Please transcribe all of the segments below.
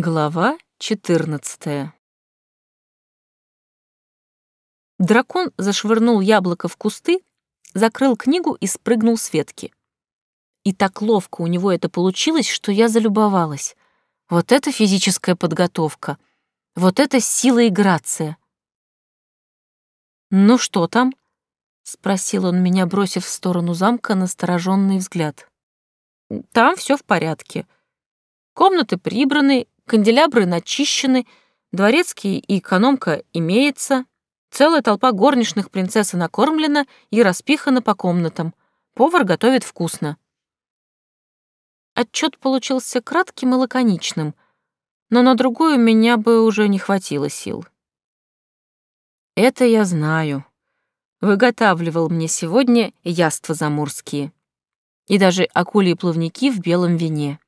Глава 14 Дракон зашвырнул яблоко в кусты, закрыл книгу и спрыгнул с ветки. И так ловко у него это получилось, что я залюбовалась. Вот это физическая подготовка. Вот это сила и грация. «Ну что там?» — спросил он меня, бросив в сторону замка настороженный взгляд. «Там все в порядке. Комнаты прибраны, канделябры начищены, дворецкий и экономка имеется, целая толпа горничных принцессы накормлена и распихана по комнатам. Повар готовит вкусно. Отчет получился кратким и лаконичным, но на другую меня бы уже не хватило сил. Это я знаю. Выготавливал мне сегодня яства заморские и даже акульи плавники в белом вине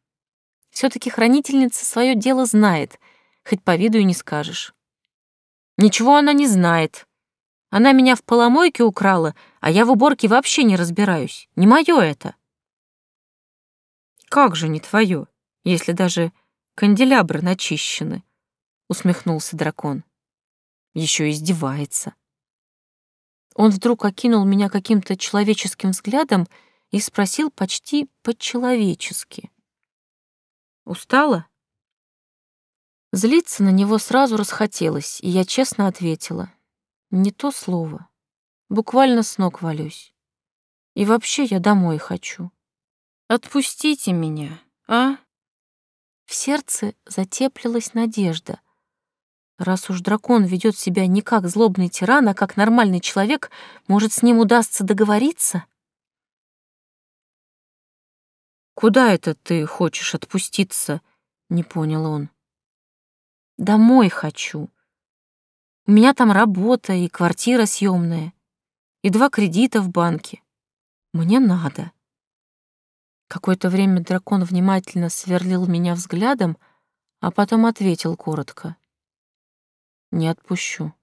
все таки хранительница свое дело знает, хоть по виду и не скажешь. Ничего она не знает. Она меня в поломойке украла, а я в уборке вообще не разбираюсь. Не мое это. Как же не твое, если даже канделябры начищены? Усмехнулся дракон. Еще издевается. Он вдруг окинул меня каким-то человеческим взглядом и спросил почти по-человечески. Устала? Злиться на него сразу расхотелось, и я честно ответила. Не то слово. Буквально с ног валюсь. И вообще я домой хочу. Отпустите меня, а? В сердце затеплилась надежда. Раз уж дракон ведет себя не как злобный тиран, а как нормальный человек, может, с ним удастся договориться? «Куда это ты хочешь отпуститься?» — не понял он. «Домой хочу. У меня там работа и квартира съемная, и два кредита в банке. Мне надо». Какое-то время дракон внимательно сверлил меня взглядом, а потом ответил коротко. «Не отпущу».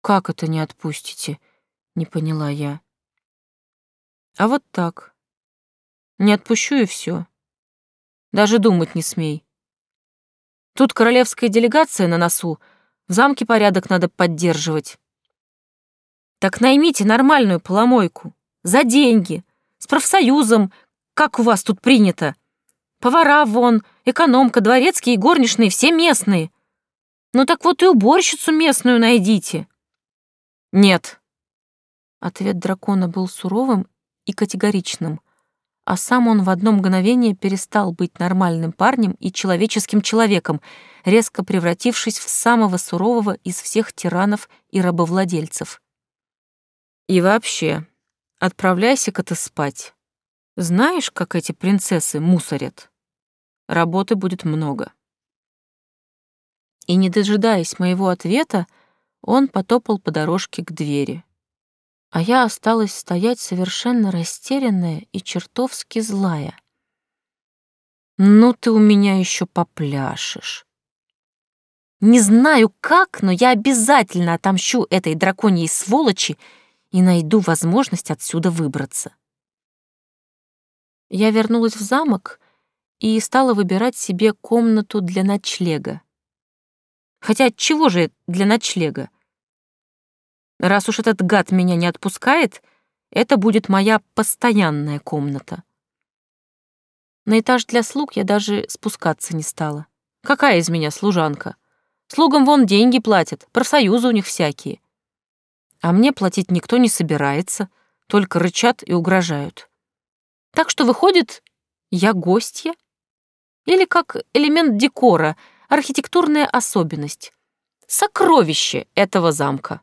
«Как это не отпустите?» — не поняла я. «А вот так. Не отпущу и все. Даже думать не смей. Тут королевская делегация на носу, в замке порядок надо поддерживать. Так наймите нормальную поломойку. За деньги. С профсоюзом, как у вас тут принято. Повара вон, экономка, дворецкие и горничные, все местные. Ну так вот и уборщицу местную найдите. Нет. Ответ дракона был суровым и категоричным а сам он в одно мгновение перестал быть нормальным парнем и человеческим человеком, резко превратившись в самого сурового из всех тиранов и рабовладельцев. И вообще, отправляйся-ка ты спать. Знаешь, как эти принцессы мусорят? Работы будет много. И, не дожидаясь моего ответа, он потопал по дорожке к двери а я осталась стоять совершенно растерянная и чертовски злая. «Ну ты у меня еще попляшешь». Не знаю как, но я обязательно отомщу этой драконьей сволочи и найду возможность отсюда выбраться. Я вернулась в замок и стала выбирать себе комнату для ночлега. Хотя чего же для ночлега? Раз уж этот гад меня не отпускает, это будет моя постоянная комната. На этаж для слуг я даже спускаться не стала. Какая из меня служанка? Слугам вон деньги платят, профсоюзы у них всякие. А мне платить никто не собирается, только рычат и угрожают. Так что выходит, я гостья? Или как элемент декора, архитектурная особенность, сокровище этого замка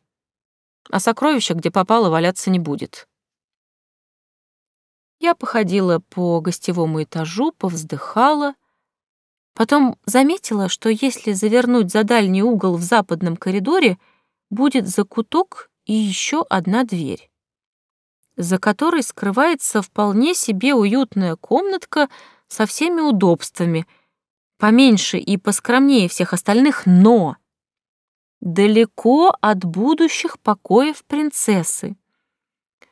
а сокровища, где попало, валяться не будет. Я походила по гостевому этажу, повздыхала, потом заметила, что если завернуть за дальний угол в западном коридоре, будет закуток и еще одна дверь, за которой скрывается вполне себе уютная комнатка со всеми удобствами, поменьше и поскромнее всех остальных, но далеко от будущих покоев принцессы.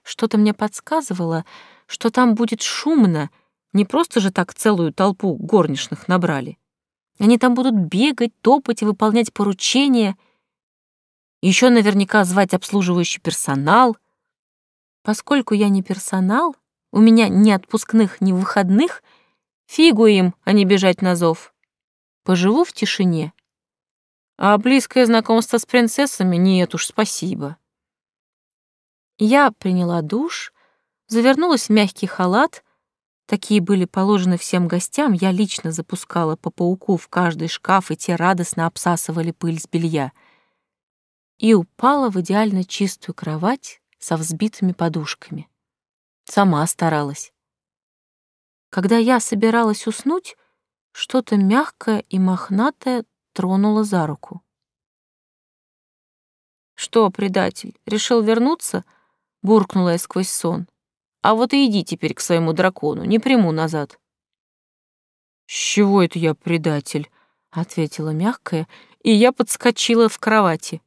Что-то мне подсказывало, что там будет шумно, не просто же так целую толпу горничных набрали. Они там будут бегать, топать и выполнять поручения. Еще наверняка звать обслуживающий персонал. Поскольку я не персонал, у меня ни отпускных, ни выходных, фигу им, а не бежать на зов. Поживу в тишине. А близкое знакомство с принцессами нет уж, спасибо. Я приняла душ, завернулась в мягкий халат. Такие были положены всем гостям. Я лично запускала по пауку в каждый шкаф, и те радостно обсасывали пыль с белья. И упала в идеально чистую кровать со взбитыми подушками. Сама старалась. Когда я собиралась уснуть, что-то мягкое и мохнатое тронуло за руку. «Что, предатель, решил вернуться?» — буркнула я сквозь сон. «А вот и иди теперь к своему дракону, не приму назад». «С чего это я предатель?» — ответила мягкая, и я подскочила в кровати.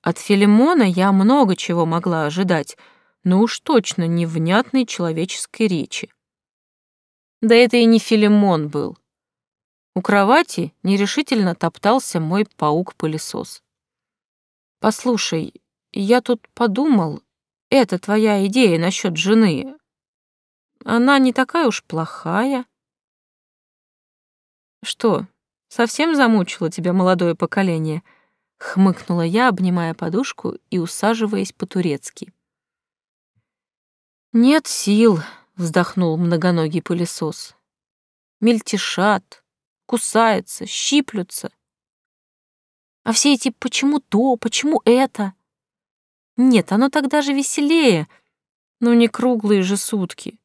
От Филимона я много чего могла ожидать, но уж точно не внятной человеческой речи. Да это и не Филимон был. У кровати нерешительно топтался мой паук-пылесос. «Послушай, я тут подумал, это твоя идея насчет жены. Она не такая уж плохая». «Что, совсем замучило тебя молодое поколение?» — хмыкнула я, обнимая подушку и усаживаясь по-турецки. «Нет сил», — вздохнул многоногий пылесос. «Мельтешат, кусаются, щиплются. А все эти «почему то», «почему это»? Нет, оно тогда же веселее, но не круглые же сутки.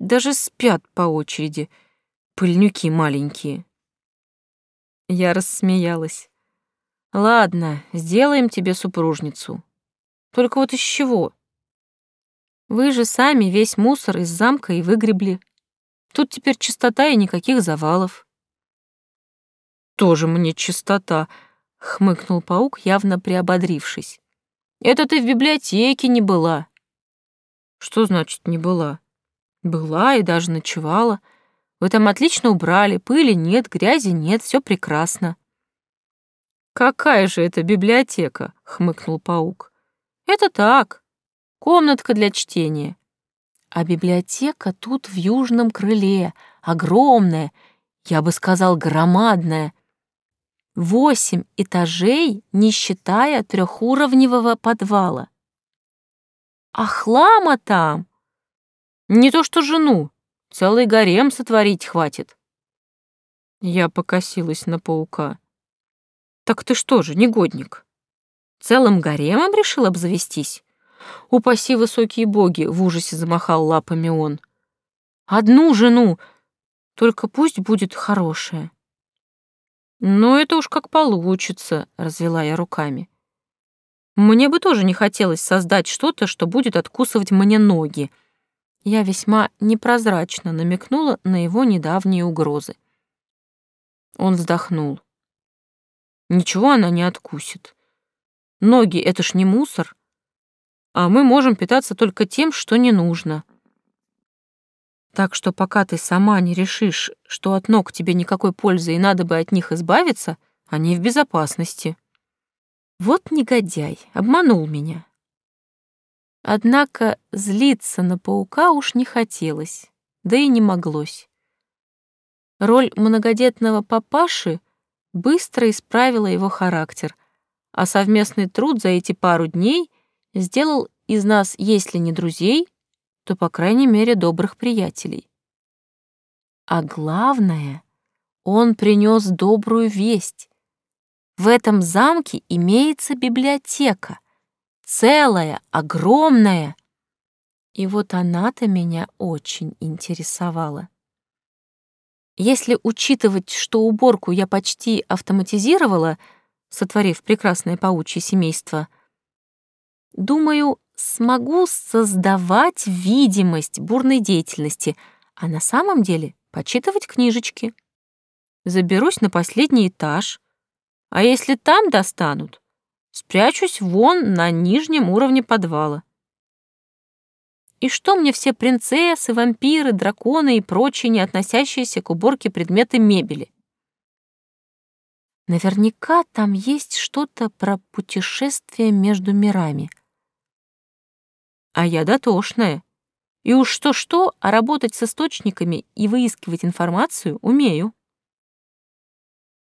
Даже спят по очереди, пыльнюки маленькие. Я рассмеялась. Ладно, сделаем тебе супружницу. Только вот из чего? Вы же сами весь мусор из замка и выгребли. Тут теперь чистота и никаких завалов тоже мне чистота», — хмыкнул паук, явно приободрившись. «Это ты в библиотеке не была». «Что значит «не была»?» «Была и даже ночевала. Вы там отлично убрали, пыли нет, грязи нет, все прекрасно». «Какая же это библиотека?» — хмыкнул паук. «Это так, комнатка для чтения». А библиотека тут в южном крыле, огромная, я бы сказал, громадная, Восемь этажей, не считая трехуровневого подвала. А хлама там! Не то что жену, целый гарем сотворить хватит. Я покосилась на паука. Так ты что же, негодник? Целым гаремом решил обзавестись? Упаси высокие боги, в ужасе замахал лапами он. Одну жену, только пусть будет хорошая. «Ну, это уж как получится», — развела я руками. «Мне бы тоже не хотелось создать что-то, что будет откусывать мне ноги». Я весьма непрозрачно намекнула на его недавние угрозы. Он вздохнул. «Ничего она не откусит. Ноги — это ж не мусор, а мы можем питаться только тем, что не нужно. Так что пока ты сама не решишь, что от ног тебе никакой пользы и надо бы от них избавиться, они в безопасности. Вот негодяй, обманул меня. Однако злиться на паука уж не хотелось, да и не моглось. Роль многодетного папаши быстро исправила его характер, а совместный труд за эти пару дней сделал из нас, если не друзей, то, по крайней мере, добрых приятелей. А главное, он принес добрую весть. В этом замке имеется библиотека, целая, огромная. И вот она-то меня очень интересовала. Если учитывать, что уборку я почти автоматизировала, сотворив прекрасное паучье семейство, думаю, смогу создавать видимость бурной деятельности, а на самом деле почитывать книжечки. Заберусь на последний этаж, а если там достанут, спрячусь вон на нижнем уровне подвала. И что мне все принцессы, вампиры, драконы и прочие, не относящиеся к уборке предметы мебели? Наверняка там есть что-то про путешествие между мирами. А я дотошная. И уж что-что, а работать с источниками и выискивать информацию умею.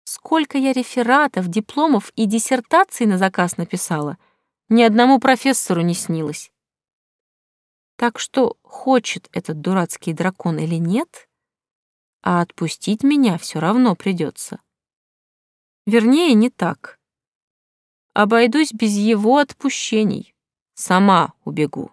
Сколько я рефератов, дипломов и диссертаций на заказ написала, ни одному профессору не снилось. Так что хочет этот дурацкий дракон или нет, а отпустить меня все равно придется. Вернее, не так. Обойдусь без его отпущений. Сама убегу.